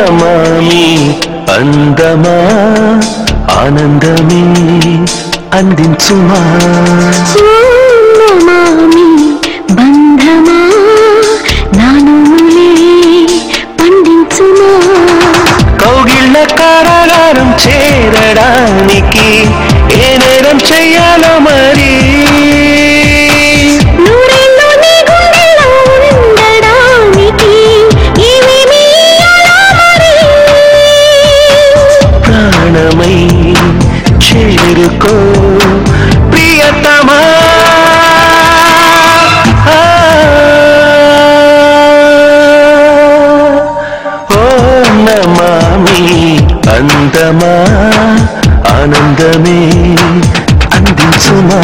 నమామి అందమా ఆనందమే అందించుమా. చేరుకో ప్రియతమా. ఓ నమామి అందమా. ఆనందమే అందించుమా.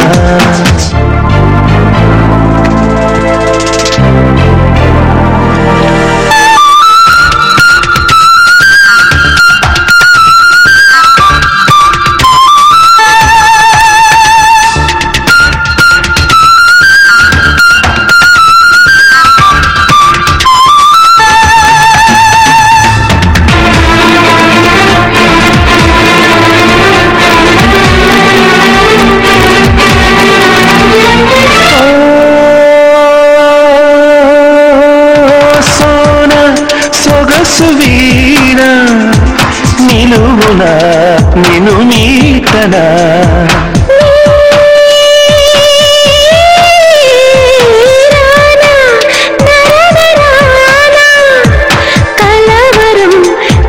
సొగసు వీణ నిలువున నిను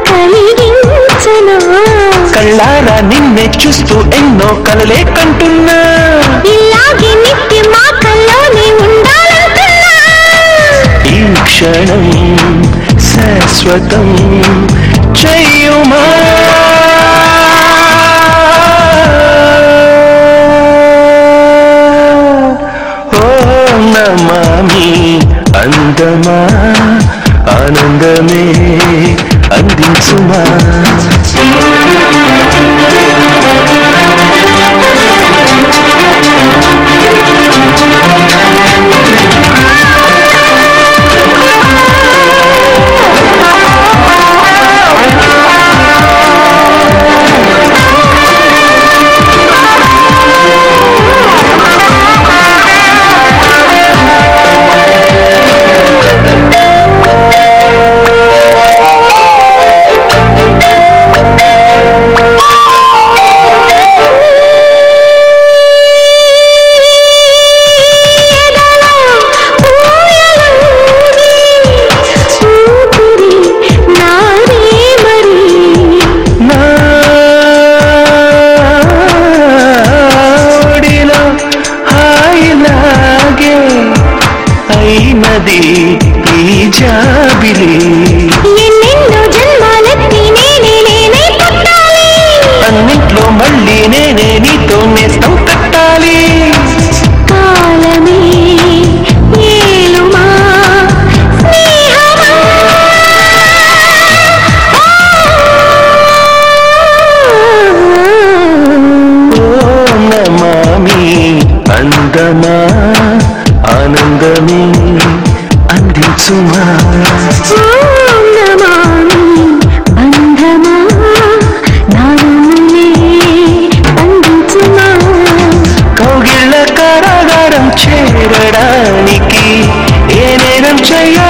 కలిగించనా కళ్ళారా నిన్నే చూస్తూ ఎన్నో కలలే కంటున్నా. ఇలాగే నిత్య మా కల్లోనే ఉండాలంటున్నా. ఈ క్షణం శాశ్వతం చెయ్యుమా ఓ నమామి అందమా? ఆనందమే అందించుమా? दी 这样